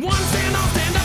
One stand, I'll stand